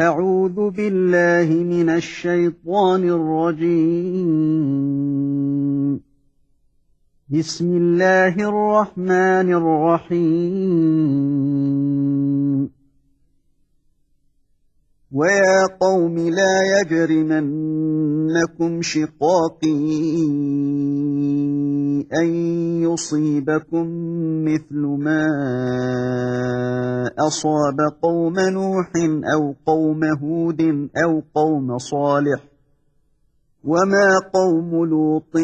أعوذ بالله من الشيطان الرجيم. بسم الله الرحمن الرحيم. ويا قوم لا يجرمنكم شقاقي أن يصيبكم مثل ما أصاب قوم نوح أو قوم هود أو قوم صالح وما قوم لوط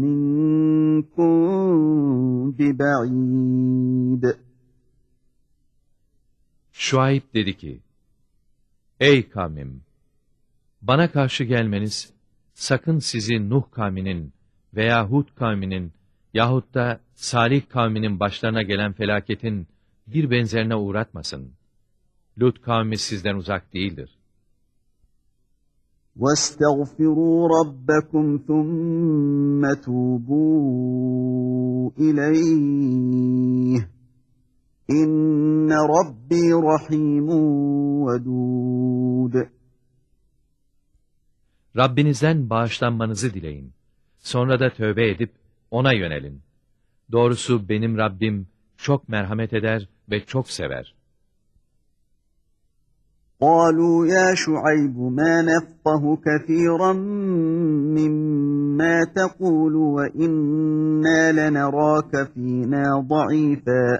منكم ببعيد Şuayb dedi ki, Ey kavmim! Bana karşı gelmeniz, sakın sizi Nuh kavminin veya Hud kavminin yahut da Salih kavminin başlarına gelen felaketin bir benzerine uğratmasın. Lut kavmi sizden uzak değildir. واستغفروا ربكم ثم توبوا إليه إن ربي رحيم ودود Rabbinizden bağışlanmanızı dileyin. Sonra da tövbe edip ona yönelin. Doğrusu benim Rabbim çok merhamet eder ve çok sever. قالوا يا شعيب ما نفقه كثيرا مما تقول وإنا لنراك فينا ضعيفا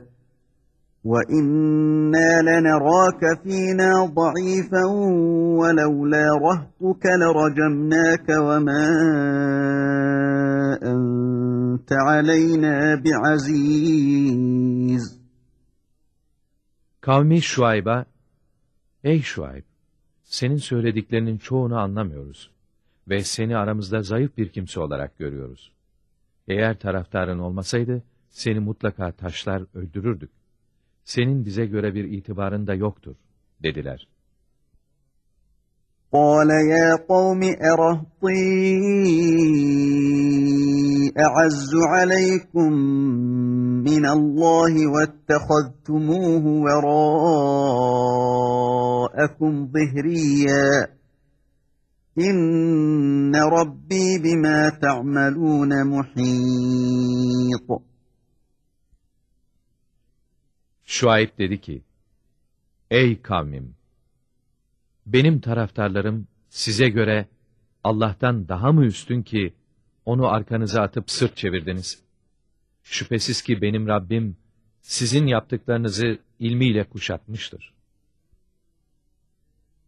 وإنا لنراك فينا ضعيفا ولولا رهطك لرجمناك وما أنت علينا بعزيز Kavmi Şuayb'a, Ey Şuayb! Senin söylediklerinin çoğunu anlamıyoruz ve seni aramızda zayıf bir kimse olarak görüyoruz. Eğer taraftarın olmasaydı, seni mutlaka taşlar öldürürdük. Senin bize göre bir itibarın da yoktur, dediler. قال يا قوم أرهطي أعز عليكم من الله واتخذتموه وراءكم ظهريا إن ربي بما تعملون محيط Şuayb dedi ki, Ey kavmim! Benim taraftarlarım size göre Allah'tan daha mı üstün ki onu arkanıza atıp sırt çevirdiniz? Şüphesiz ki benim Rabbim sizin yaptıklarınızı ilmiyle kuşatmıştır.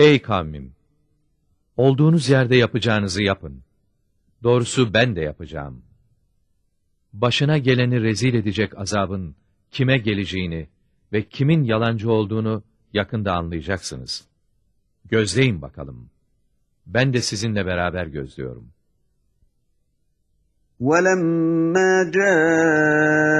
Ey kavmim! Olduğunuz yerde yapacağınızı yapın. Doğrusu ben de yapacağım. Başına geleni rezil edecek azabın kime geleceğini ve kimin yalancı olduğunu yakında anlayacaksınız. Gözleyin bakalım. Ben de sizinle beraber gözlüyorum. وَلَمَّا جَاءَ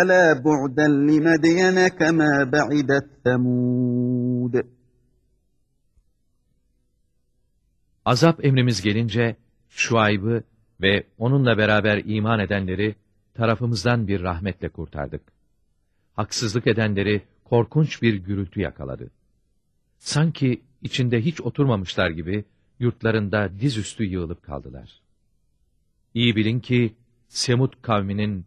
Ela bu'den li medyene kema ba'idet semud. Azap emrimiz gelince Şuayb'ı ve onunla beraber iman edenleri tarafımızdan bir rahmetle kurtardık. Haksızlık edenleri korkunç bir gürültü yakaladı. Sanki içinde hiç oturmamışlar gibi yurtlarında dizüstü yığılıp kaldılar. İyi bilin ki Semud kavminin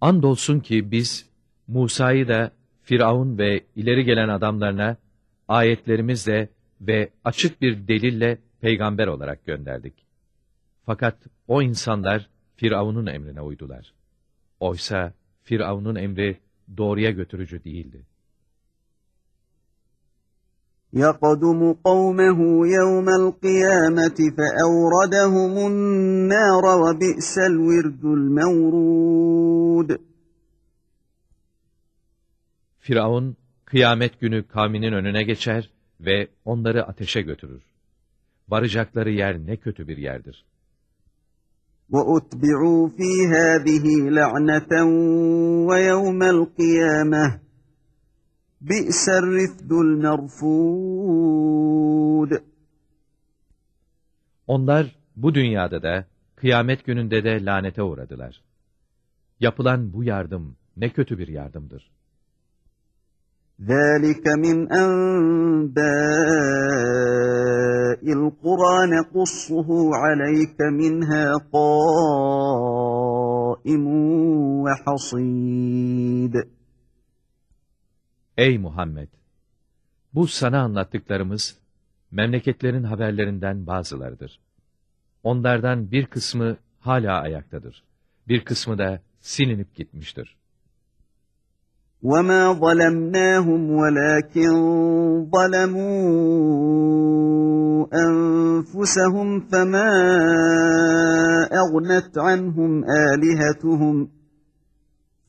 Andolsun ki biz Musa'yı da Firavun ve ileri gelen adamlarına ayetlerimizle ve açık bir delille peygamber olarak gönderdik. Fakat o insanlar Firavun'un emrine uydular. Oysa Firavun'un emri doğruya götürücü değildi. يَقَدُمُ قَوْمَهُ يَوْمَ الْقِيَامَةِ فَأَوْرَدَهُمُ النَّارَ وَبِئْسَ الْوِرْدُ الْمَوْرُودُ Firavun, kıyamet günü kavminin önüne geçer ve onları ateşe götürür. Varacakları yer ne kötü bir yerdir. وَأُتْبِعُوا فِي هَذِهِ لَعْنَةً وَيَوْمَ الْقِيَامَةِ بِئْسَ الرِّفْدُ الْمَرْفُودُ Onlar bu dünyada da, kıyamet gününde de lanete uğradılar. Yapılan bu yardım ne kötü bir yardımdır. ذَٰلِكَ مِنْ أَنْبَاءِ الْقُرَى نَقُصُّهُ عَلَيْكَ مِنْهَا قَائِمٌ وَحَصِيدٌ Ey Muhammed! Bu sana anlattıklarımız, memleketlerin haberlerinden bazılarıdır. Onlardan bir kısmı hala ayaktadır. Bir kısmı da silinip gitmiştir. وَمَا ظَلَمْنَاهُمْ وَلَكِنْ ظَلَمُوا أَنفُسَهُمْ فَمَا أَغْنَتْ عَنْهُمْ آلِهَتُهُمْ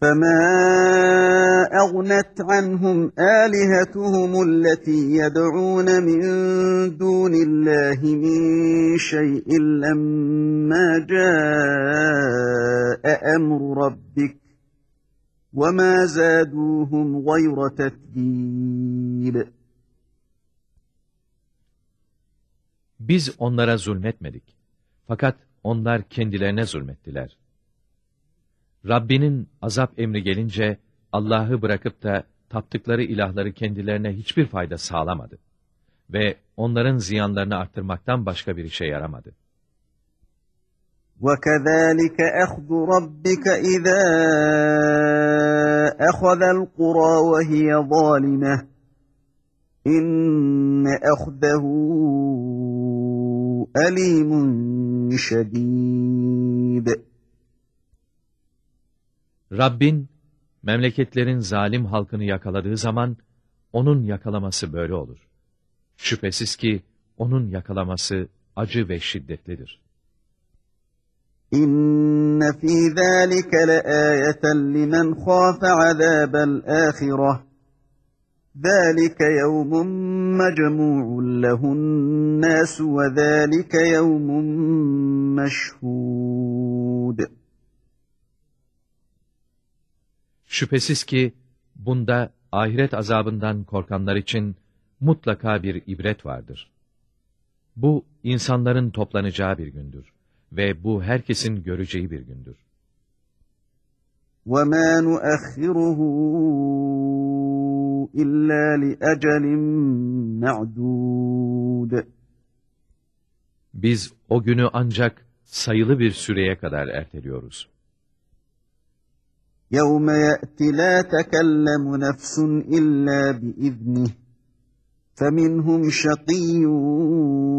فَمَا أَغْنَتْ عَنْهُمْ آلِهَتُهُمُ الَّتِي يَدْعُونَ مِنْ دُونِ اللَّهِ مِنْ شَيْءٍ لَمَّا جَاءَ أَمْرُ رَبِّكَ وَمَا زَادُوهُمْ غَيْرَ تَتْبِيبٍ Biz onlara zulmetmedik. Fakat onlar kendilerine zulmettiler. Rabbinin azap emri gelince, Allah'ı bırakıp da taptıkları ilahları kendilerine hiçbir fayda sağlamadı. Ve onların ziyanlarını arttırmaktan başka bir işe yaramadı. وَكَذَٰلِكَ أَخْذُ رَبِّكَ إِذَا أَخَذَ الْقُرَى وَهِيَ ظَالِمَةٌ إِنَّ أَخْذَهُ أَلِيمٌ شَدِيدٌ Rabbin, memleketlerin zalim halkını yakaladığı zaman, onun yakalaması böyle olur. Şüphesiz ki, onun yakalaması acı ve şiddetlidir. إِنَّ فِي ذَٰلِكَ لَآيَةً لِمَنْ خَافَ عَذَابَ الْآخِرَةِ ذَٰلِكَ يَوْمٌ مَّجْمُوعٌ لَهُ النَّاسُ وَذَٰلِكَ يَوْمٌ مَّشْهُودٌ Şüphesiz ki, bunda ahiret azabından korkanlar için mutlaka bir ibret vardır. Bu, insanların toplanacağı bir gündür ve bu herkesin göreceği bir gündür. وَمَا نُؤَخِّرُهُ إِلَّا لِأَجَلٍ مَّعْدُودٍ Biz o günü ancak sayılı bir süreye kadar erteliyoruz. يَوْمَ يَأْتِ لَا تَكَلَّمُ نَفْسٌ إِلَّا بِإِذْنِهِ فَمِنْهُمْ شَقِيٌّ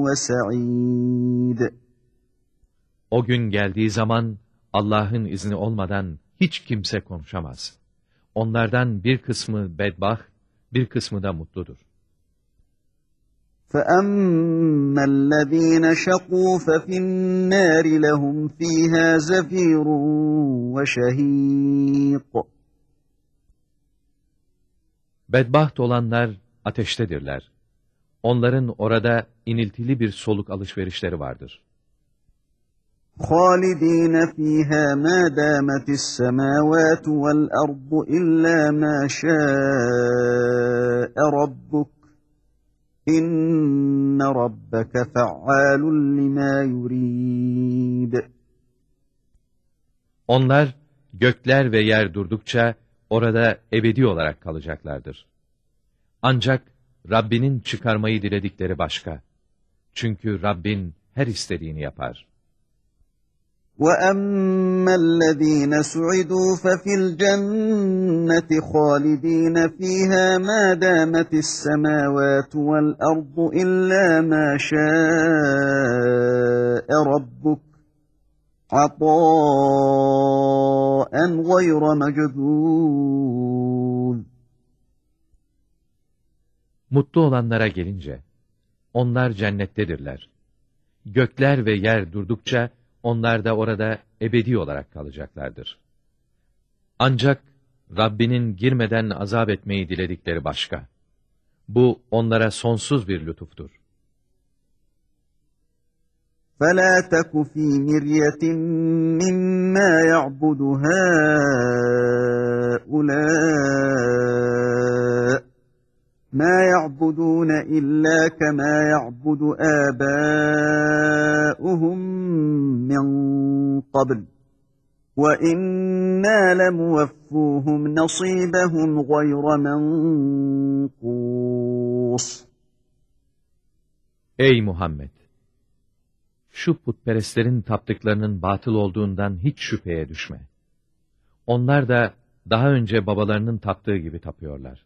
وَسَعِيدٌ O gün geldiği zaman Allah'ın izni olmadan hiç kimse konuşamaz. Onlardan bir kısmı bedbaht, bir kısmı da mutludur. فَأَمَّا الَّذ۪ينَ شَقُوا فَفِي النَّارِ لَهُمْ ف۪يهَا زَف۪يرٌ وَشَه۪يقٌ Bedbaht olanlar ateştedirler. Onların orada iniltili bir soluk alışverişleri vardır. خالدين فيها ما دامت السماوات والأرض إلا ما شاء ربك İnne rabbeke fe'alun lima yurid. Onlar gökler ve yer durdukça orada ebedi olarak kalacaklardır. Ancak Rabbinin çıkarmayı diledikleri başka. Çünkü Rabbin her istediğini yapar. وَأَمَّا الَّذ۪ينَ سُعِدُوا فَفِي الْجَنَّةِ خَالِد۪ينَ ف۪يهَا مَا دَامَتِ السَّمَاوَاتُ وَالْأَرْضُ إِلَّا مَا شَاءَ رَبُّكَ عَطَاءً غَيْرَ مَجْذُوذٍ Mutlu olanlara gelince, onlar cennettedirler. Gökler ve yer durdukça, onlar da orada ebedi olarak kalacaklardır. Ancak Rabbinin girmeden azap etmeyi diledikleri başka. Bu onlara sonsuz bir lütuftur. فَلَا تَكُ ف۪ي مِرْيَةٍ مِّمَّا يَعْبُدُ هَٰؤُلَاءِ مَا يَعْبُدُونَ إِلَّا كَمَا يَعْبُدُ آبَاؤُهُمْ مِنْ قَبْلِ وَإِنَّا لَمُوَفُّوهُمْ نَصِيبَهُمْ غَيْرَ مَنْقُوصٍ Ey Muhammed! Şu putperestlerin taptıklarının batıl olduğundan hiç şüpheye düşme. Onlar da daha önce babalarının taptığı gibi tapıyorlar.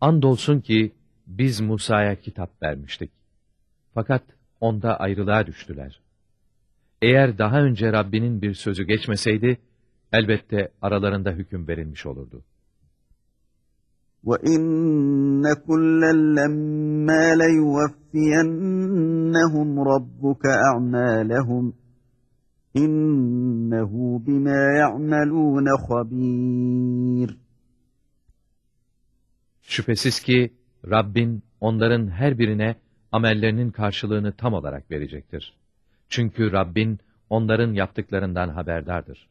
Andolsun ki biz Musa'ya kitap vermiştik. Fakat onda ayrılığa düştüler. Eğer daha önce Rabbinin bir sözü geçmeseydi, elbette aralarında hüküm verilmiş olurdu. وَإِنَّ كُلًّا لَمَّا لَيُوَفِّيَنَّهُمْ رَبُّكَ أَعْمَالَهُمْ إِنَّهُ بِمَا يَعْمَلُونَ خَبِيرٌ Şüphesiz ki Rabbin onların her birine amellerinin karşılığını tam olarak verecektir. Çünkü Rabbin onların yaptıklarından haberdardır.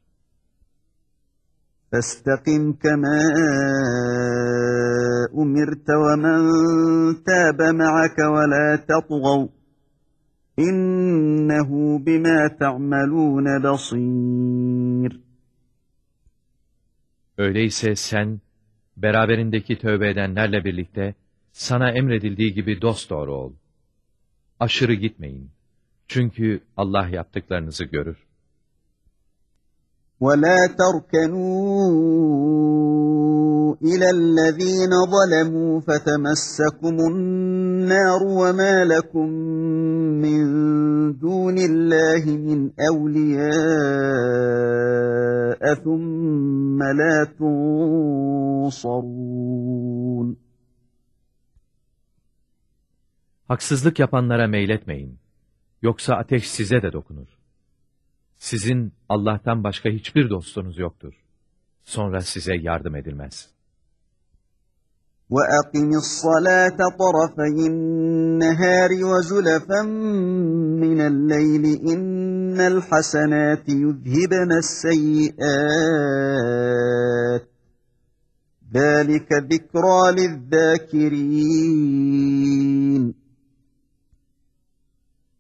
فَاسْتَقِمْ كَمَا أُمِرْتَ وَمَنْ تَابَ مَعَكَ وَلَا تَطْغَوْا إِنَّهُ بِمَا تَعْمَلُونَ بَصِيرٌ Öyleyse sen, beraberindeki tövbe edenlerle birlikte, sana emredildiği gibi dosdoğru ol. Aşırı gitmeyin. Çünkü Allah yaptıklarınızı görür. وَلَا تَرْكَنُوا إِلَى الَّذ۪ينَ ظَلَمُوا فَتَمَسَّكُمُ النَّارُ وَمَا لَكُمْ مِنْ دُونِ اللّٰهِ مِنْ أَوْلِيَاءَ ثُمَّ لَا تُنْصَرُونَ Haksızlık yapanlara meyletmeyin. Yoksa ateş size de dokunur. Sizin Allah'tan başka hiçbir dostunuz yoktur. Sonra size yardım edilmez. وَأَقِمِ الصَّلَاةَ طَرَفَيِ النَّهَارِ وَزُلَفًا مِنَ اللَّيْلِ إِنَّ الْحَسَنَاتِ يُذْهِبْنَ السَّيِّئَاتِ ذَٰلِكَ ذِكْرَى لِلذَّاكِرِينَ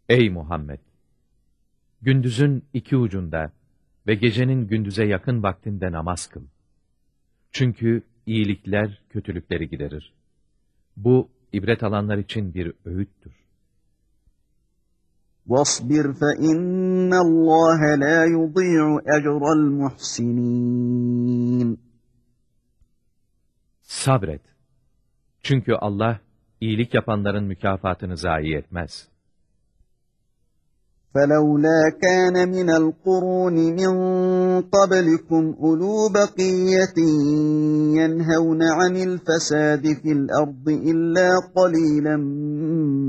Ey Muhammed! Gündüzün iki ucunda ve gecenin gündüze yakın vaktinde namaz kıl. Çünkü iyilikler kötülükleri giderir. Bu, ibret alanlar için bir öğüttür. وَاصْبِرْ فَإِنَّ اللّٰهَ لَا يُضِيعُ أَجْرَ الْمُحْسِنِينَ Sabret. Çünkü Allah, iyilik yapanların mükafatını zayi etmez. فلولا كان من القرون من قبلكم أولو بقية ينهون عن الفساد في الأرض إلا قليلا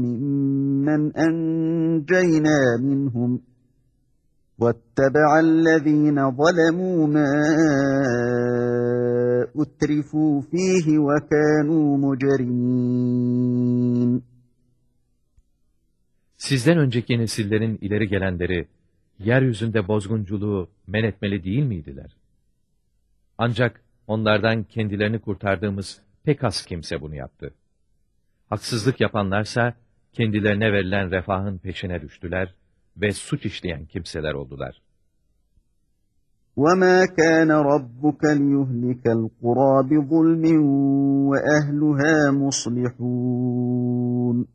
ممن أنجينا منهم واتبع الذين ظلموا ما أترفوا فيه وكانوا مجرمين Sizden önceki nesillerin ileri gelenleri, yeryüzünde bozgunculuğu men etmeli değil miydiler? Ancak onlardan kendilerini kurtardığımız pek az kimse bunu yaptı. Haksızlık yapanlarsa, kendilerine verilen refahın peşine düştüler ve suç işleyen kimseler oldular. وَمَا كَانَ رَبُّكَ لِيُهْلِكَ الْقُرَى بِظُلْمٍ وَأَهْلُهَا مُصْلِحُونَ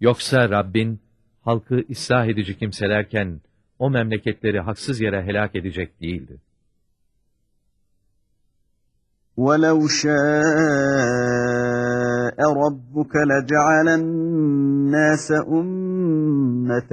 Yoksa Rabbin, halkı ıslah edici kimselerken, o memleketleri haksız yere helak edecek değildi. وَلَوْ شَاءَ رَبُّكَ لَجَعَلَ النَّاسَ أُمَّةً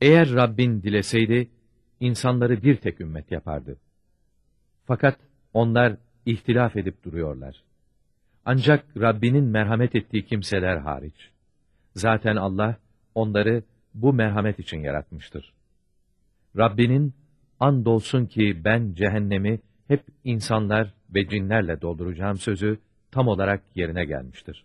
Eğer Rabbin dileseydi, insanları bir tek ümmet yapardı. Fakat onlar ihtilaf edip duruyorlar. Ancak Rabbinin merhamet ettiği kimseler hariç. Zaten Allah onları bu merhamet için yaratmıştır. Rabbinin andolsun ki ben cehennemi hep insanlar ve cinlerle dolduracağım sözü tam olarak yerine gelmiştir.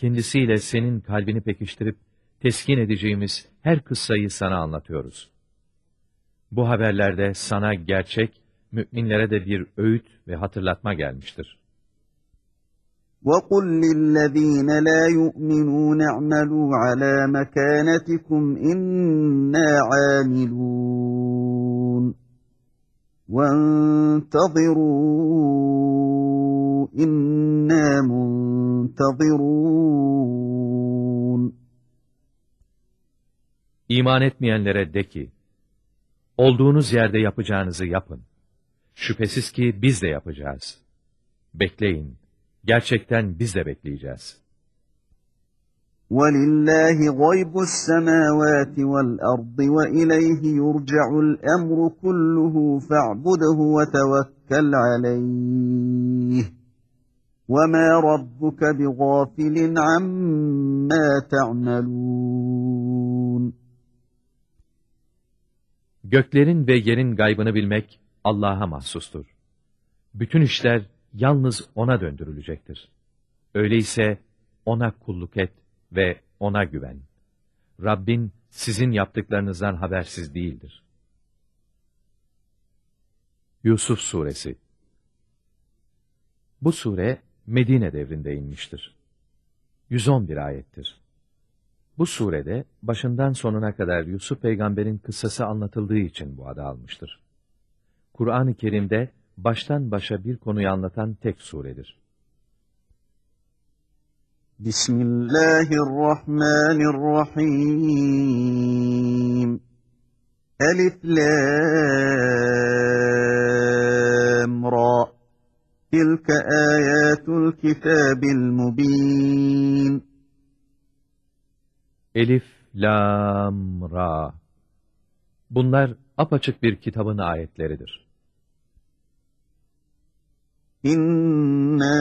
kendisiyle senin kalbini pekiştirip teskin edeceğimiz her kıssayı sana anlatıyoruz. Bu haberlerde sana gerçek, müminlere de bir öğüt ve hatırlatma gelmiştir. وَقُلْ لِلَّذ۪ينَ لَا يُؤْمِنُونَ اعْمَلُوا عَلَى مَكَانَتِكُمْ اِنَّا عَامِلُونَ وَانْتَظِرُوا اِنَّا مُنْتَظِرُونَ İman etmeyenlere de ki, olduğunuz yerde yapacağınızı yapın. Şüphesiz ki biz de yapacağız. Bekleyin, gerçekten biz de bekleyeceğiz. وَلِلَّهِ غَيْبُ السَّمَاوَاتِ وَالْأَرْضِ وَإِلَيْهِ يُرْجَعُ الْأَمْرُ كُلُّهُ فَاعْبُدْهُ وَتَوَكَّلْ عَلَيْهِ وَمَا رَبُّكَ بِغَافِلٍ عَمَّا تَعْمَلُونَ Göklerin ve yerin gaybını bilmek Allah'a mahsustur. Bütün işler yalnız O'na döndürülecektir. Öyleyse O'na kulluk et ve O'na güven. Rabbin sizin yaptıklarınızdan habersiz değildir. Yusuf Suresi Bu sure Medine devrinde inmiştir. 111 ayettir. Bu surede başından sonuna kadar Yusuf peygamberin kıssası anlatıldığı için bu adı almıştır. Kur'an-ı Kerim'de baştan başa bir konuyu anlatan tek suredir. Bismillahirrahmanirrahim. Elif Lam Ra. Tilka ayatul kitabil mubin. Elif, Lam, Ra. Bunlar apaçık bir kitabın ayetleridir. İnna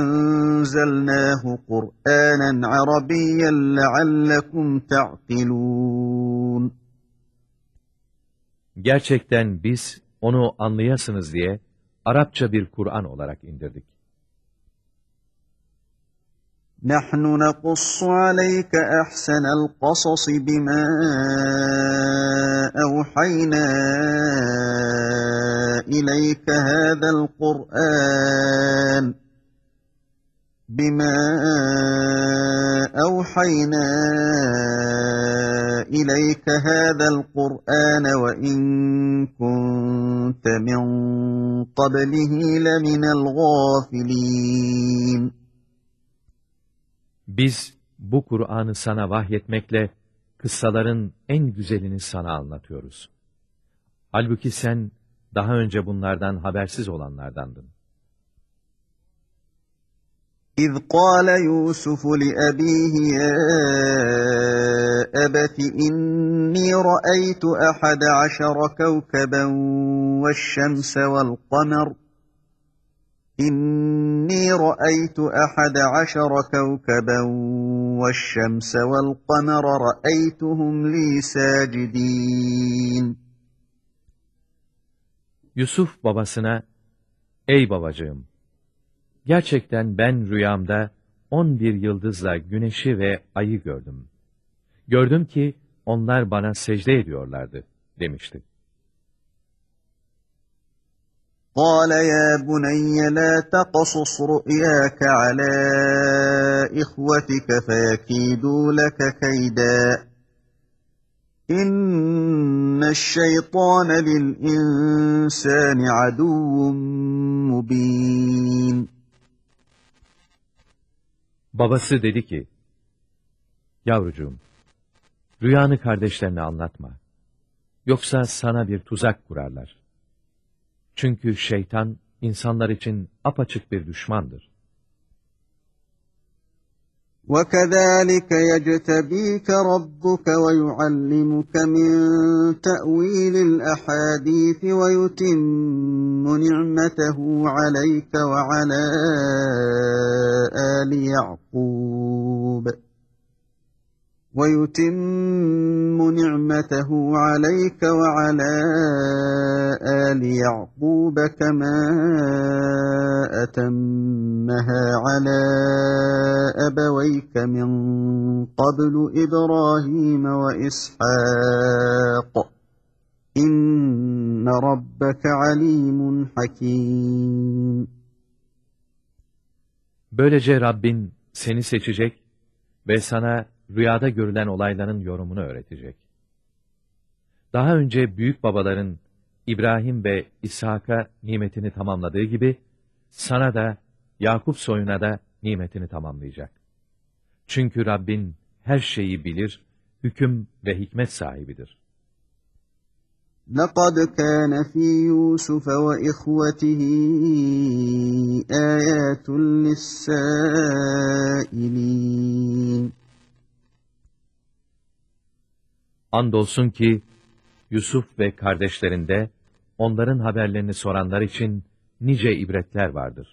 enzelnâhu Kur'ânen Arabiyyen leallekum ta'kilûn. Gerçekten biz onu anlayasınız diye Arapça bir Kur'an olarak indirdik. نحن نقص عليك أحسن القصص بما أوحينا إليك هذا القرآن بما أوحينا إليك هذا القرآن وإن كنت من قبله لمن الغافلين Biz bu Kur'an'ı sana vahyetmekle kıssaların en güzelini sana anlatıyoruz. Halbuki sen daha önce bunlardan habersiz olanlardandın. إذ قال يوسف لأبيه يا أبت إني رأيت أحد عشر كوكبا والشمس والقمر إني رأيت أحد عشر كوكبا والشمس والقمر رأيتهم لي ساجدين Yusuf babasına, Ey babacığım! Gerçekten ben rüyamda on bir yıldızla güneşi ve ayı gördüm. Gördüm ki onlar bana secde ediyorlardı, demişti. قال يا بني لا تقصص رؤياك على إخوتك فيكيدوا لك كيدا إن الشيطان للإنسان عدو مبين Babası dedi ki, Yavrucuğum, rüyanı kardeşlerine anlatma. Yoksa sana bir tuzak kurarlar. Çünkü şeytan, insanlar için apaçık bir düşmandır. وكذلك يجتبيك ربك ويعلمك من تأويل الأحاديث ويتم نعمته عليك وعلى آل يعقوب. ويتم نعمته عليك وعلى آل يعقوب كما أتمها على أبويك من قبل إبراهيم وإسحاق. İnne rabbeke alimun hakim. Böylece Rabbin seni seçecek ve sana rüyada görülen olayların yorumunu öğretecek. Daha önce büyük babaların İbrahim ve İshak'a nimetini tamamladığı gibi, sana da, Yakup soyuna da nimetini tamamlayacak. Çünkü Rabbin her şeyi bilir, hüküm ve hikmet sahibidir.'' لقد كان في يوسف وإخوته آيات للسائلين Andolsun ki, Yusuf ve kardeşlerinde, onların haberlerini soranlar için nice ibretler vardır.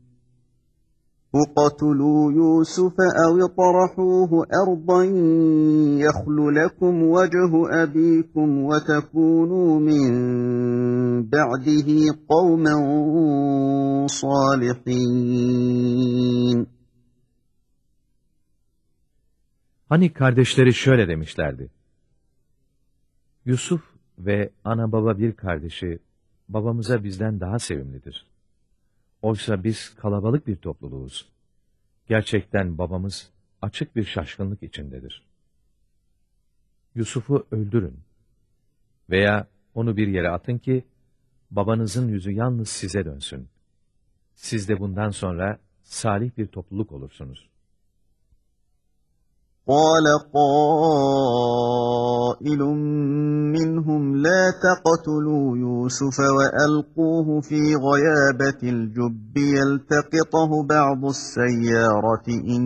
اقتلوا يوسف أو اطرحوه أرضا يخل لكم وجه أبيكم وتكونوا من بعده قوما صالحين Hani kardeşleri şöyle demişlerdi. Yusuf ve ana baba bir kardeşi babamıza bizden daha sevimlidir. Oysa biz kalabalık bir topluluğuz. Gerçekten babamız açık bir şaşkınlık içindedir. Yusuf'u öldürün veya onu bir yere atın ki babanızın yüzü yalnız size dönsün. Siz de bundan sonra salih bir topluluk olursunuz. قال قائل منهم لا تقتلوا يوسف وألقوه في غيابة الجب يلتقطه بعض السيارة إن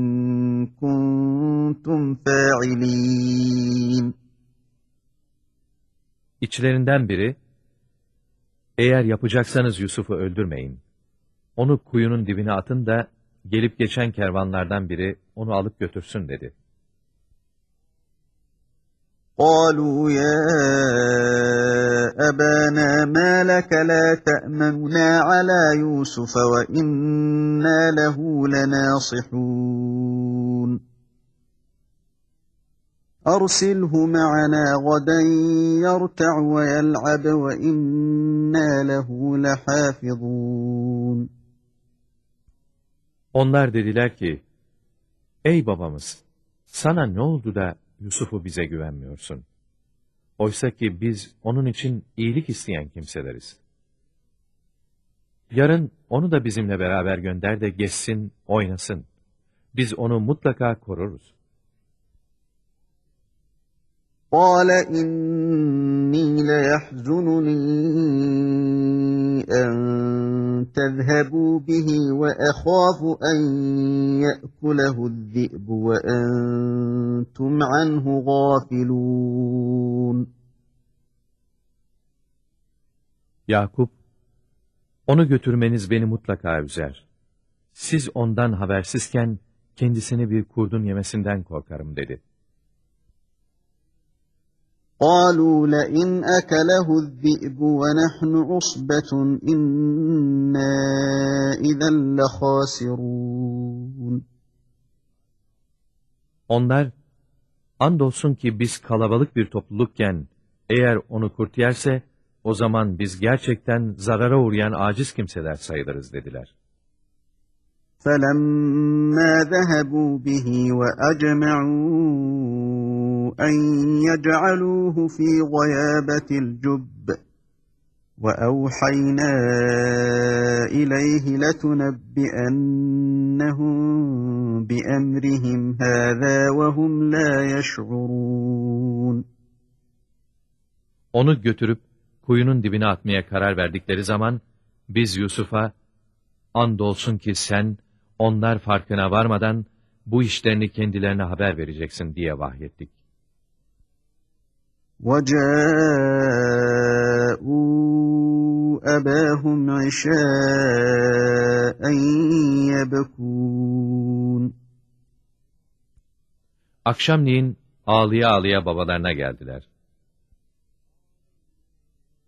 كنتم فاعلين İçlerinden biri, eğer yapacaksanız Yusuf'u öldürmeyin. Onu kuyunun dibine atın da gelip geçen kervanlardan biri onu alıp götürsün dedi. قالوا يا أبانا ما لك لا تأمننا على يوسف وإنا له لناصحون. أرسله معنا غدا يرتع ويلعب وإنا له لحافظون. Onlar dediler ki, Ey babamız, sana ne oldu da Yusuf'u bize güvenmiyorsun? Oysa ki biz onun için iyilik isteyen kimseleriz. Yarın onu da bizimle beraber gönder de geçsin, oynasın. Biz onu mutlaka koruruz. قال إني ليحزنني أن تذهبوا به وأخاف أن يأكله الذئب وأنتم عنه غافلون Yakup, onu götürmeniz beni mutlaka üzer. Siz ondan habersizken kendisini bir kurdun yemesinden korkarım dedi. قالوا لئن أكله الذئب ونحن عصبة إنا إذا لخاسرون Onlar, andolsun ki biz kalabalık bir toplulukken, eğer onu kurt yerse, o zaman biz gerçekten zarara uğrayan aciz kimseler sayılırız dediler. فَلَمَّا ذَهَبُوا بِهِ وَأَجْمَعُوا أَنْ يَجْعَلُوهُ فِي غَيَابَةِ الْجُبِّ وَأَوْحَيْنَا إِلَيْهِ لَتُنَبِّئَنَّهُمْ بِأَمْرِهِمْ هَذَا وَهُمْ لَا يَشْعُرُونَ Onu götürüp kuyunun dibine atmaya karar verdikleri zaman, biz Yusuf'a, andolsun ki sen, onlar farkına varmadan, bu işlerini kendilerine haber vereceksin diye vahyettik. وَجَاءُوا أَبَاهُمْ عِشَاءً يَبْكُونَ Akşamleyin ağlıya ağlıya babalarına geldiler.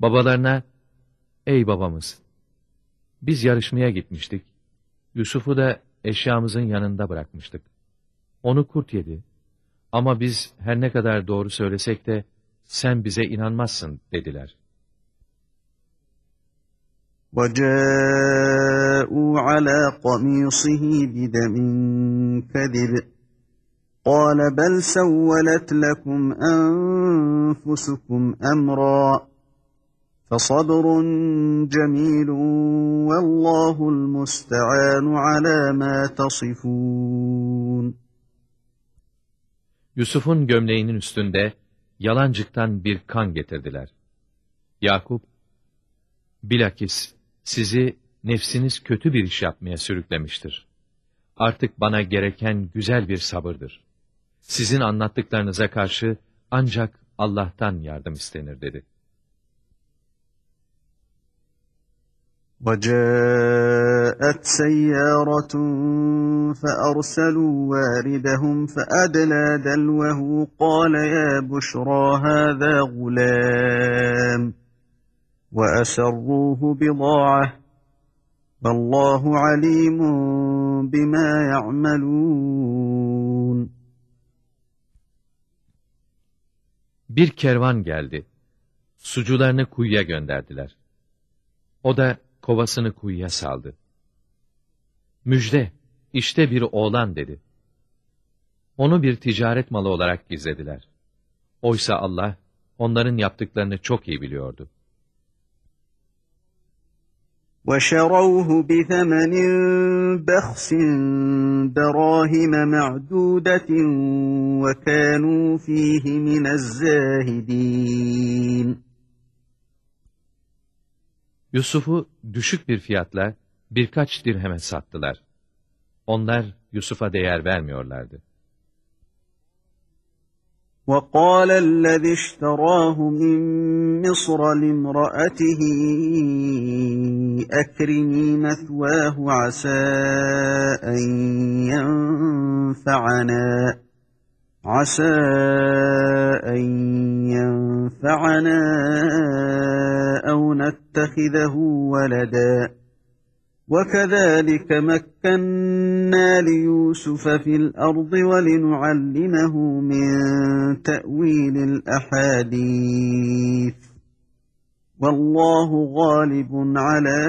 Babalarına, ey babamız, biz yarışmaya gitmiştik. Yusuf'u da eşyamızın yanında bırakmıştık. Onu kurt yedi. Ama biz her ne kadar doğru söylesek de, sen bize inanmazsın dediler. وَجَاءُوا عَلَى قَمِيصِهِ بِدَمٍ كَذِبٍ قَالَ بَلْ سَوَّلَتْ لَكُمْ أَنفُسُكُمْ أَمْرًا فَصَبْرٌ جَمِيلٌ وَاللّٰهُ الْمُسْتَعَانُ عَلَى مَا تَصِفُونَ Yusuf'un gömleğinin üstünde yalancıktan bir kan getirdiler. Yakup, bilakis sizi nefsiniz kötü bir iş yapmaya sürüklemiştir. Artık bana gereken güzel bir sabırdır. Sizin anlattıklarınıza karşı ancak Allah'tan yardım istenir dedi. وَجَاءَتْ سَيَّارَةٌ فَأَرْسَلُوا وَارِدَهُمْ فَأَدْلَى دَلْوَهُ قَالَ يَا بُشْرَى هَذَا غُلَامٌ وَأَسَرُّوهُ بِضَاعَةً وَاللّٰهُ عَلِيمٌ بِمَا يَعْمَلُونَ Bir kervan geldi. Sucularını kuyuya gönderdiler. O da kovasını kuyuya saldı. Müjde, işte bir oğlan dedi. Onu bir ticaret malı olarak gizlediler. Oysa Allah, onların yaptıklarını çok iyi biliyordu. وَشَرَوْهُ بِثَمَنٍ بَخْسٍ دَرَاهِمَ مَعْدُودَةٍ وَكَانُوا فِيهِ مِنَ الزَّاهِدِينَ Yusuf'u düşük bir fiyatla birkaç dirheme sattılar. Onlar Yusuf'a değer vermiyorlardı. وَقَالَ الَّذِي اشْتَرَاهُ مِنْ مِصْرَ لِامْرَأَتِهِ أَكْرِمِي مَثْوَاهُ عَسَى أَنْ يَنْفَعَنَا عَسَى أَنْ يَنْفَعَنَا أَوْ نَتَّخِذَهُ وَلَدًا. وَكَذَٰلِكَ مَكَّنَّا لِيُوسُفَ فِي الْأَرْضِ وَلِنُعَلِّمَهُ مِنْ تَأْوِيلِ الْأَحَادِيثِ. وَاللّٰهُ غَالِبٌ عَلَى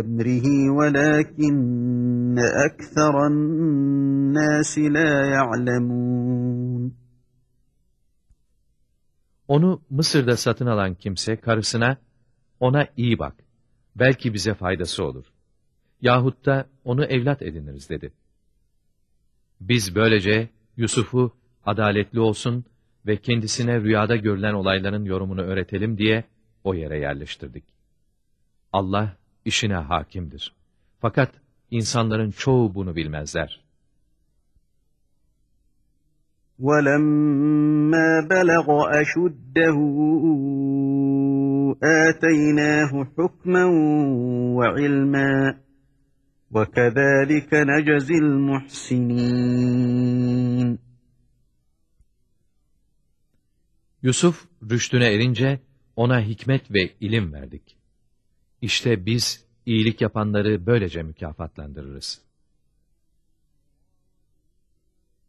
أَمْرِهِ وَلَكِنَّ أَكْثَرَ النَّاسِ لَا يَعْلَمُونَ. Onu Mısır'da satın alan kimse karısına, ona iyi bak, belki bize faydası olur. Yahut da onu evlat ediniriz dedi. Biz böylece Yusuf'u adaletli olsun ve kendisine rüyada görülen olayların yorumunu öğretelim diye o yere yerleştirdik. Allah işine hakimdir. Fakat insanların çoğu bunu bilmezler. وَلَمَّا بَلَغَ أَشُدَّهُ آتَيْنَاهُ حُكْمًا وَعِلْمًا وَكَذَٰلِكَ نَجْزِي الْمُحْسِنِينَ Yusuf rüştüne erince ona hikmet ve ilim verdik. İşte biz iyilik yapanları böylece mükafatlandırırız.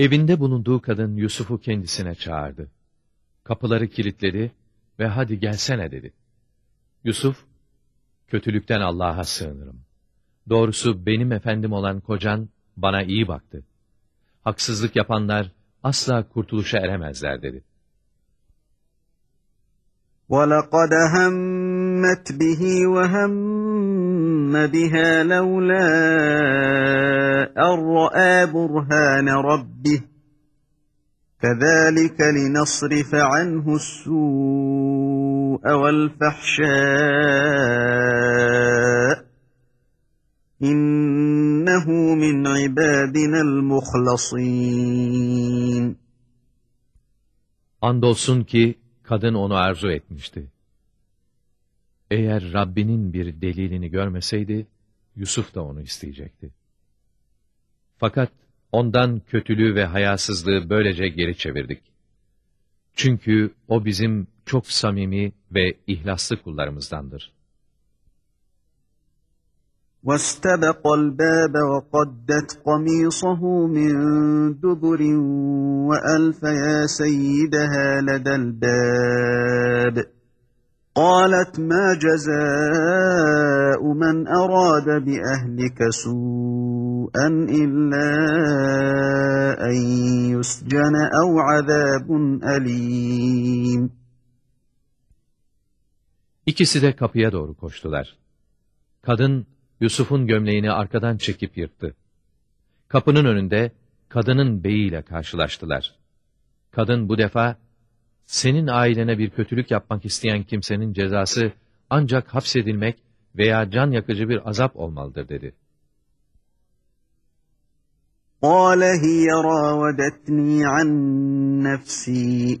Evinde bulunduğu kadın Yusuf'u kendisine çağırdı. Kapıları kilitledi ve hadi gelsene dedi. Yusuf, kötülükten Allah'a sığınırım. Doğrusu benim efendim olan kocan bana iyi baktı. Haksızlık yapanlar asla kurtuluşa eremezler dedi. وَلَقَدْ هَمَّتْ بِهِ وَهَمَّ بِهَا لَوْلَا أَنْ رَأَى بُرْهَانَ رَبِّهِ كَذَٰلِكَ لِنَصْرِفَ عَنْهُ السُّوءَ وَالْفَحْشَاءَ إِنَّهُ مِنْ عِبَادِنَا الْمُخْلَصِينَ Andolsun ki kadın onu arzu etmişti. Eğer Rabbinin bir delilini görmeseydi, Yusuf da onu isteyecekti. Fakat ondan kötülüğü ve hayasızlığı böylece geri çevirdik. Çünkü o bizim çok samimi ve ihlaslı kullarımızdandır. وَاسْتَبَقَ الْبَابَ وَقَدَّتْ قَمِيصَهُ مِنْ دُبُرٍ وَأَلْفَ يَا سَيِّدَهَا لَدَى الْبَابِ قَالَتْ مَا جَزَاءُ مَنْ أَرَادَ بِأَهْلِكَ سُوءًا إِلَّا أَنْ يُسْجَنَ أَوْ عَذَابٌ أَلِيمٌ İkisi de kapıya doğru koştular. Kadın, Yusuf'un gömleğini arkadan çekip yırttı. Kapının önünde kadının beyiyle karşılaştılar. Kadın bu defa, senin ailene bir kötülük yapmak isteyen kimsenin cezası ancak hapsedilmek veya can yakıcı bir azap olmalıdır dedi. قَالَ هِيَ رَاوَدَتْنِي عَنْ نَفْسِي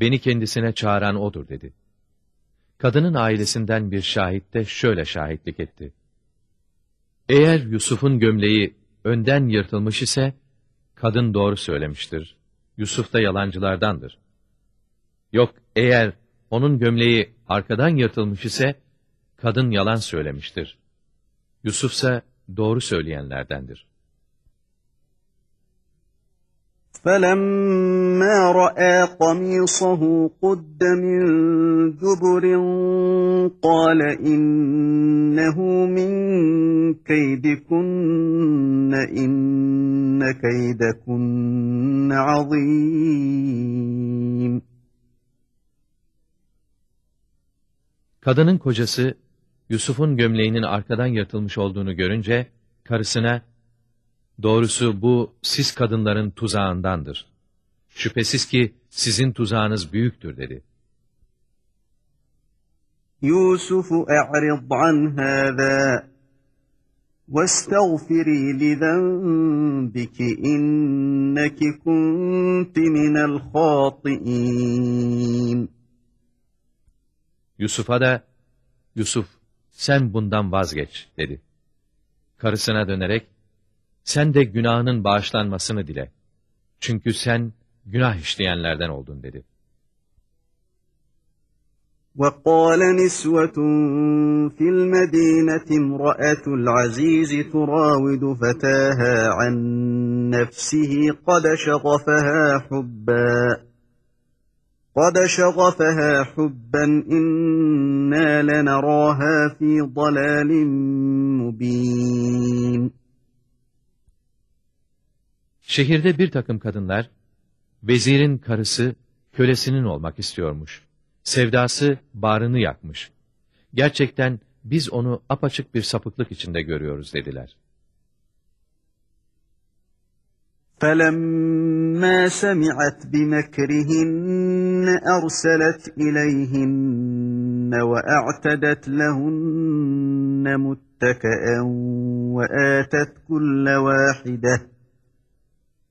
beni kendisine çağıran odur dedi. Kadının ailesinden bir şahit de şöyle şahitlik etti. Eğer Yusuf'un gömleği önden yırtılmış ise, kadın doğru söylemiştir. Yusuf da yalancılardandır. Yok, eğer onun gömleği arkadan yırtılmış ise, kadın yalan söylemiştir. Yusuf ise doğru söyleyenlerdendir. فَلَمَّا رَأَىٰ قَمِيصَهُ قُدَّ مِن دُبُرٍ قَالَ إِنَّهُ مِن كَيْدِكُنَّ إِنَّ كَيْدَكُنَّ عَظِيمٌ Kadının kocası, Yusuf'un gömleğinin arkadan yırtılmış olduğunu görünce, karısına, Doğrusu bu siz kadınların tuzağındandır. Şüphesiz ki sizin tuzağınız büyüktür dedi. Yusuf e'rid an hâzâ وَاسْتَغْفِرِي لِذَنْبِكِ اِنَّكِ كُنْتِ مِنَ الْخَاطِئِينَ Yusuf'a da, Yusuf sen bundan vazgeç dedi. Karısına dönerek, sen de günahının bağışlanmasını dile. Çünkü sen günah işleyenlerden oldun dedi. وَقَالَ نِسْوَةٌ فِي الْمَدِينَةِ امْرَأَةُ الْعَزِيزِ تُرَاوِدُ فَتَاهَا عَنْ نَفْسِهِ قَدْ شَغَفَهَا حُبًّا قَدْ شَغَفَهَا حُبًّا إِنَّا لَنَرَاهَا فِي ضَلَالٍ مُبِينٍ Şehirde bir takım kadınlar, vezirin karısı kölesinin olmak istiyormuş. Sevdası bağrını yakmış. Gerçekten biz onu apaçık bir sapıklık içinde görüyoruz dediler. فَلَمَّا سَمِعَتْ بِمَكْرِهِنَّ أَرْسَلَتْ إِلَيْهِنَّ وَأَعْتَدَتْ لَهُنَّ مُتَّكَأً وَآتَتْ كُلَّ وَاحِدَةٍ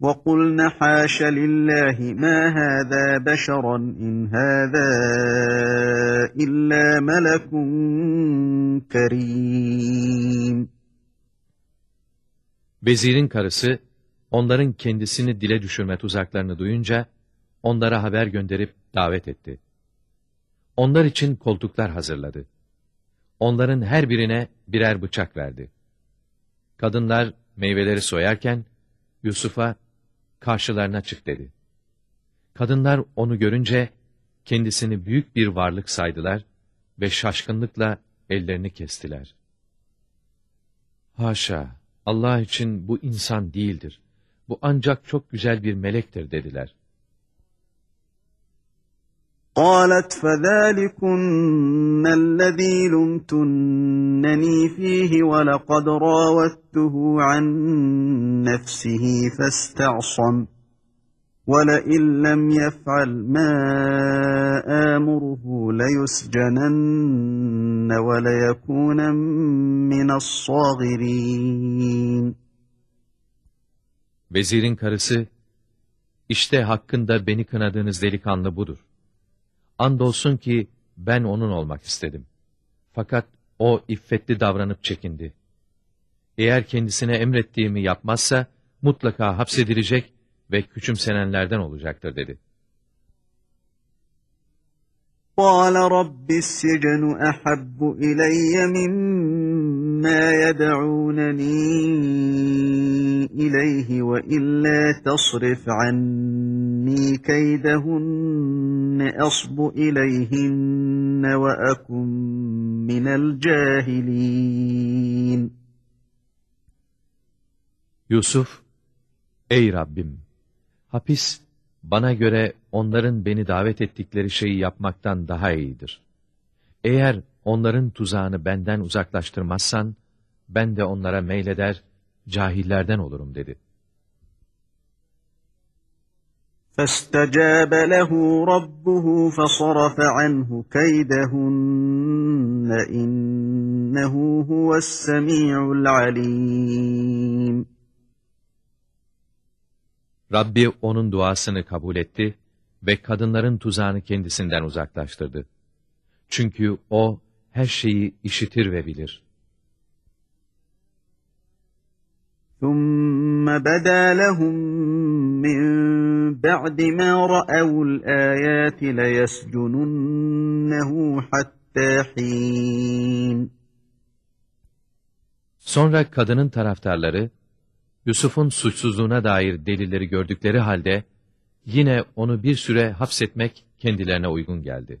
وَقُلْنَ حَاشَ لِلّٰهِ مَا هَذَا بَشَرًا اِنْ هَذَا اِلَّا مَلَكٌ كَرِيمٌ Vezirin karısı, onların kendisini dile düşürme tuzaklarını duyunca, onlara haber gönderip davet etti. Onlar için koltuklar hazırladı. Onların her birine birer bıçak verdi. Kadınlar meyveleri soyarken, Yusuf'a, karşılarına çık dedi. Kadınlar onu görünce kendisini büyük bir varlık saydılar ve şaşkınlıkla ellerini kestiler. Haşa, Allah için bu insan değildir. Bu ancak çok güzel bir melektir dediler. قالت فذلكن الذي لمتنني فيه ولقد راودته عن نفسه فاستعصم ولئن لم يفعل ما آمره ليسجنن وليكون من الصاغرين Vezirin karısı, işte hakkında beni kınadığınız delikanlı budur. Andolsun ki ben onun olmak istedim. Fakat o iffetli davranıp çekindi. Eğer kendisine emrettiğimi yapmazsa mutlaka hapsedilecek ve küçümsenenlerden olacaktır dedi. قال رب السجن أحب إلي مما يدعونني إليه وإلا تصرف عني كيدهن أصب إليهن وأكن من الجاهلين Yusuf, Ey Rabbim! Hapis, bana göre onların beni davet ettikleri şeyi yapmaktan daha iyidir. Eğer onların tuzağını benden uzaklaştırmazsan, ben de onlara meyleder, cahillerden olurum dedi. فاستجاب له ربه فصرف عنه كيدهن إنه هو السميع العليم Rabbi onun duasını kabul etti ve kadınların tuzağını kendisinden uzaklaştırdı. Çünkü o her şeyi işitir ve bilir. ثُمَّ بَدَا لَهُم مِّن بَعْدِ مَا رَأَوُا الْآيَاتِ لَيَسْجُنُنَّهُ حَتَّى حِينٍ Sonra kadının taraftarları, Yusuf'un suçsuzluğuna dair delilleri gördükleri halde, yine onu bir süre hapsetmek kendilerine uygun geldi.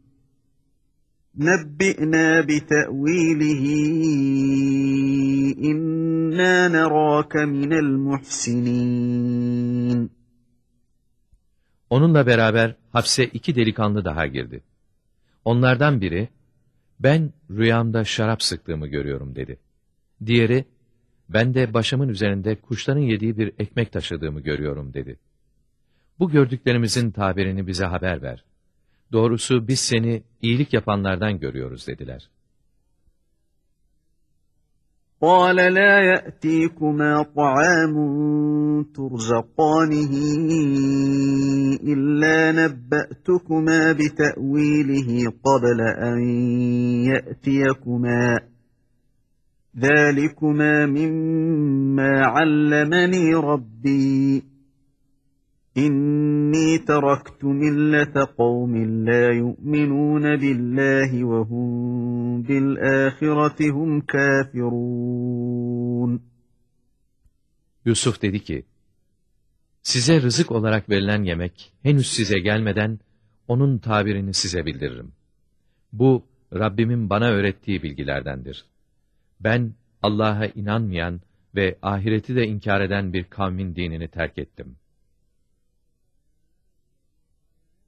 نَبِّئْنَا بِتَأْوِيلِهِ إِنَّا نَرَاكَ مِنَ الْمُحْسِنِينَ Onunla beraber hapse iki delikanlı daha girdi. Onlardan biri, ben rüyamda şarap sıktığımı görüyorum dedi. Diğeri, ben de başımın üzerinde kuşların yediği bir ekmek taşıdığımı görüyorum dedi. Bu gördüklerimizin tabirini bize haber ver. Doğrusu biz seni iyilik yapanlardan görüyoruz dediler. قَالَ لَا يَأْتِيكُمَا طَعَامٌ تُرْزَقَانِهِ إِلَّا نَبَّأْتُكُمَا بِتَأْوِيلِهِ قَبْلَ أَنْ يَأْتِيَكُمَا ذَٰلِكُمَا مِمَّا عَلَّمَنِي رَبِّي İnni teraktu millete kavmin la yu'minun billahi ve hum bil ahireti hum kafirun. Yusuf dedi ki, Size rızık olarak verilen yemek henüz size gelmeden onun tabirini size bildiririm. Bu Rabbimin bana öğrettiği bilgilerdendir. Ben Allah'a inanmayan ve ahireti de inkar eden bir kavmin dinini terk ettim.''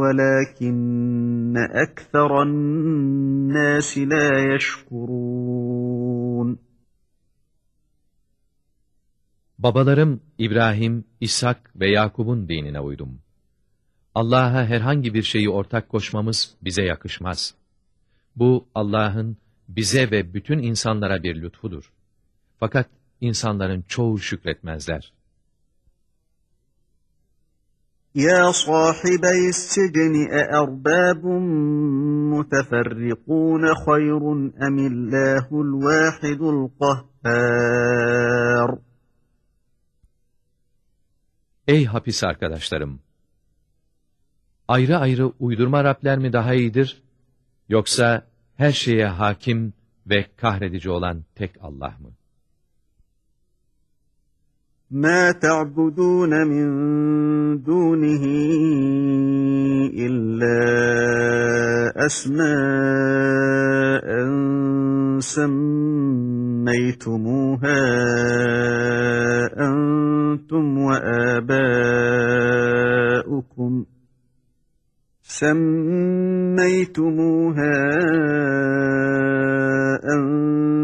وَلَٰكِنَّ أَكْثَرَ النَّاسِ لَا يَشْكُرُونَ Babalarım İbrahim, İshak ve Yakub'un dinine uydum. Allah'a herhangi bir şeyi ortak koşmamız bize yakışmaz. Bu Allah'ın bize ve bütün insanlara bir lütfudur. Fakat insanların çoğu şükretmezler. Ya sahibeyi sicni e'erbâbun muteferrikûne hayrun emillâhul vâhidul kahhâr. Ey hapis arkadaşlarım! Ayrı ayrı uydurma Rabler mi daha iyidir? Yoksa her şeye hakim ve kahredici olan tek Allah mı? ما تعبدون من دونه إلا أسماء سميتموها أنتم وآباؤكم سميتموها أنتم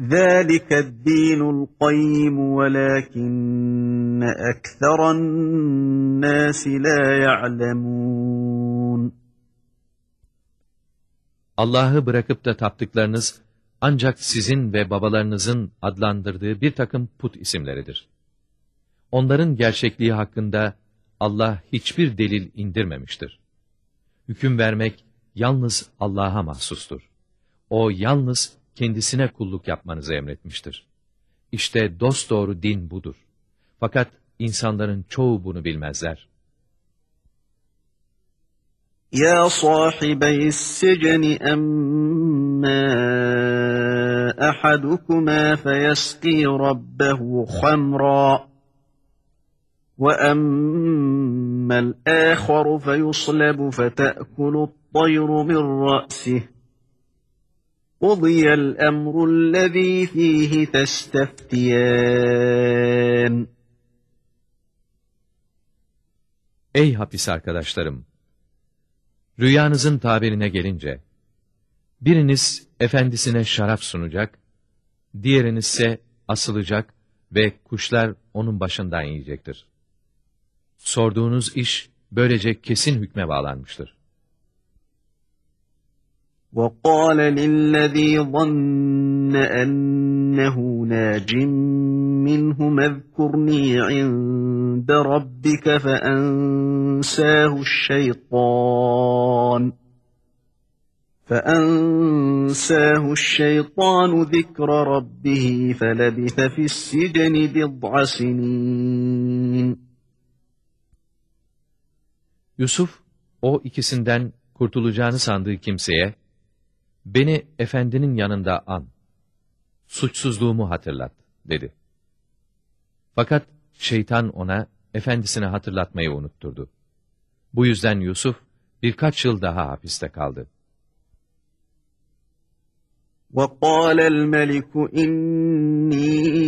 ذلك الدين القيم ولكن أكثر الناس لا يعلمون Allah'ı bırakıp da taptıklarınız ancak sizin ve babalarınızın adlandırdığı bir takım put isimleridir. Onların gerçekliği hakkında Allah hiçbir delil indirmemiştir. Hüküm vermek yalnız Allah'a mahsustur. O yalnız kendisine kulluk yapmanızı emretmiştir. İşte dosdoğru din budur. Fakat insanların çoğu bunu bilmezler. يا صاحبي السجن أما أحدكما فيسقي ربه خمرا وأما الآخر فيصلب فتأكل الطير من رأسه قضي الأمر الذي فيه تستفتيان Ey hapis arkadaşlarım! Rüyanızın tabirine gelince, biriniz efendisine şarap sunacak, diğeriniz ise asılacak ve kuşlar onun başından yiyecektir. Sorduğunuz iş böylece kesin hükme bağlanmıştır. وقال للذي ظن أنه ناج منهم اذكرني عند ربك فأنساه الشيطان. فأنساه الشيطان ذكر ربه فلبث في السجن بضع سنين. Yusuf, o ikisinden kurtulacağını sandığı kimseye, beni efendinin yanında an, suçsuzluğumu hatırlat, dedi. Fakat şeytan ona, efendisine hatırlatmayı unutturdu. Bu yüzden Yusuf, birkaç yıl daha hapiste kaldı. وقال الملك إني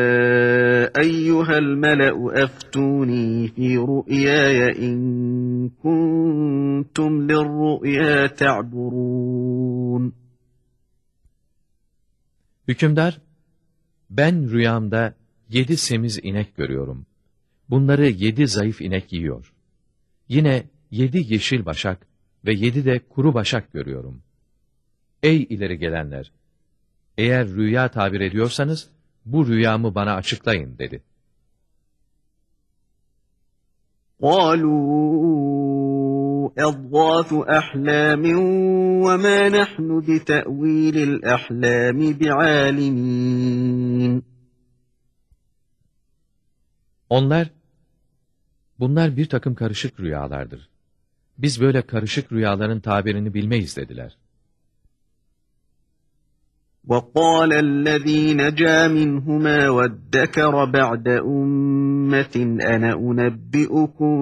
أيها الملأ أفتوني في رؤياي إن كنتم للرؤيا تعبرون Hükümdar, ben rüyamda yedi semiz inek görüyorum. Bunları yedi zayıf inek yiyor. Yine yedi yeşil başak ve yedi de kuru başak görüyorum. Ey ileri gelenler! Eğer rüya tabir ediyorsanız, bu rüyamı bana açıklayın, dedi. قالوا أضغاث أحلام وما نحن بتأويل الأحلام بعالمين Onlar, bunlar bir takım karışık rüyalardır. Biz böyle karışık rüyaların tabirini bilmeyiz dediler. وقال الذي نجا منهما وادكر بعد أمة أنا أنبئكم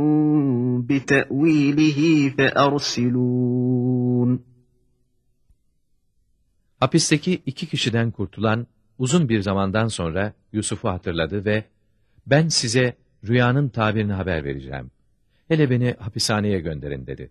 بتأويله فأرسلون Hapisteki iki kişiden kurtulan uzun bir zamandan sonra Yusuf'u hatırladı ve ben size rüyanın tabirini haber vereceğim. Hele beni hapishaneye gönderin dedi.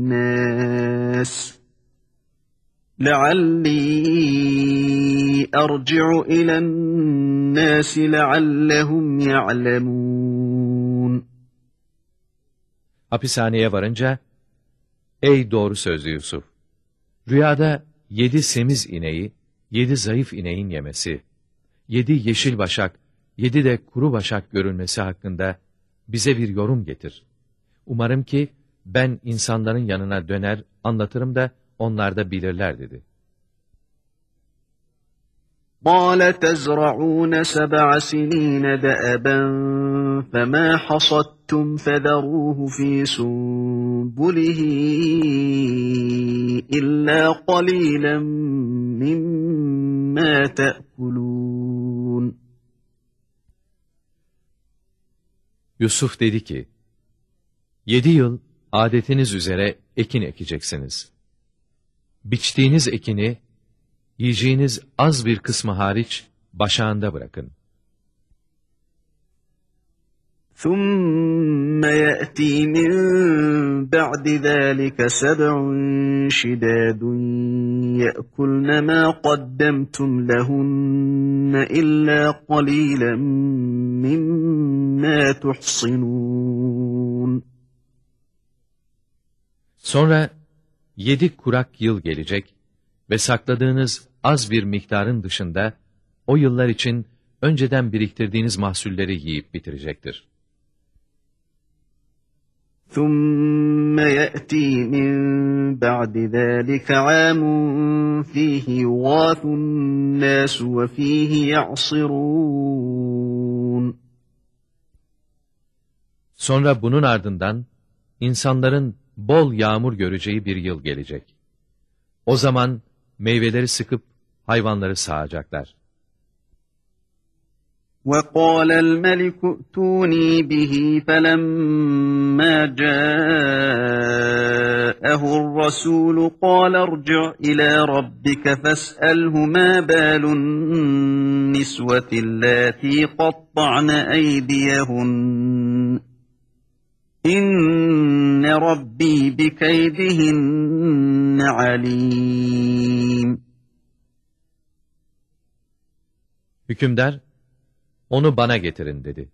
لعلي أرجع إلى الناس لعلهم يعلمون Hapishaneye varınca, Ey doğru sözlü Yusuf! Rüyada yedi semiz ineği, yedi zayıf ineğin yemesi, yedi yeşil başak, yedi de kuru başak görülmesi hakkında bize bir yorum getir. Umarım ki ben insanların yanına döner, anlatırım da onlar da bilirler dedi. قال تزرعون سبع سنين دأبا فما حصدتم فذروه في سنبله إلا قليلا مما تأكلون Yusuf dedi ki, Yedi yıl adetiniz üzere ekin ekeceksiniz. Biçtiğiniz ekini, yiyeceğiniz az bir kısmı hariç başağında bırakın. ثم يأتي من بعد ذلك سبع شداد يأكلن ما قدمتم لهن إلا قليلا مما تحصنون Sonra yedi kurak yıl gelecek ve sakladığınız az bir miktarın dışında o yıllar için önceden biriktirdiğiniz mahsulleri yiyip bitirecektir. ثم يأتي من بعد ذلك عام فيه يغاث الناس وفيه يعصرون Sonra bunun ardından insanların bol yağmur göreceği bir yıl gelecek. O zaman meyveleri sıkıp hayvanları sağacaklar. وقال الملك ائتوني به فلما جاءه الرسول قال ارجع إلى ربك فاسأله ما بال النسوة اللاتي قطعن أيديهن İnne Rabbi bi keydihinne alim. Hükümdar, onu bana getirin dedi.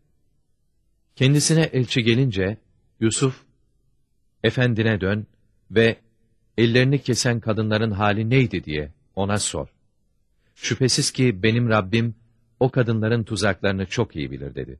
Kendisine elçi gelince, Yusuf, efendine dön ve ellerini kesen kadınların hali neydi diye ona sor. Şüphesiz ki benim Rabbim o kadınların tuzaklarını çok iyi bilir dedi.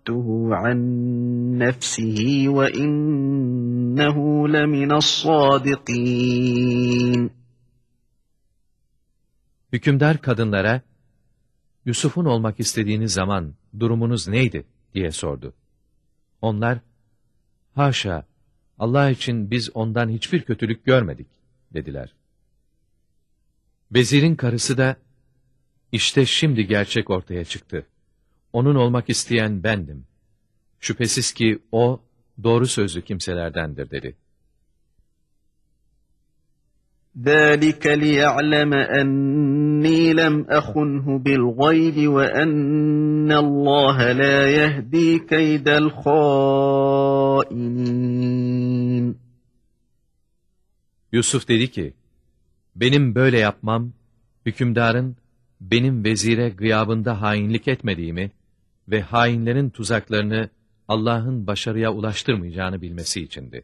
راودته عن نفسه وإنه لمن الصادقين Hükümdar kadınlara, Yusuf'un olmak istediğiniz zaman durumunuz neydi diye sordu. Onlar, haşa, Allah için biz ondan hiçbir kötülük görmedik, dediler. Vezirin karısı da, işte şimdi gerçek ortaya çıktı. Onun olmak isteyen bendim. Şüphesiz ki o, doğru sözlü kimselerdendir, dedi. ذلك ليعلم أني لم أخنه بالغيب وأن الله لا يهدي كيد الخائنين Yusuf dedi ki, benim böyle yapmam, hükümdarın benim vezire gıyabında hainlik etmediğimi ve hainlerin tuzaklarını Allah'ın başarıya ulaştırmayacağını bilmesi içindi.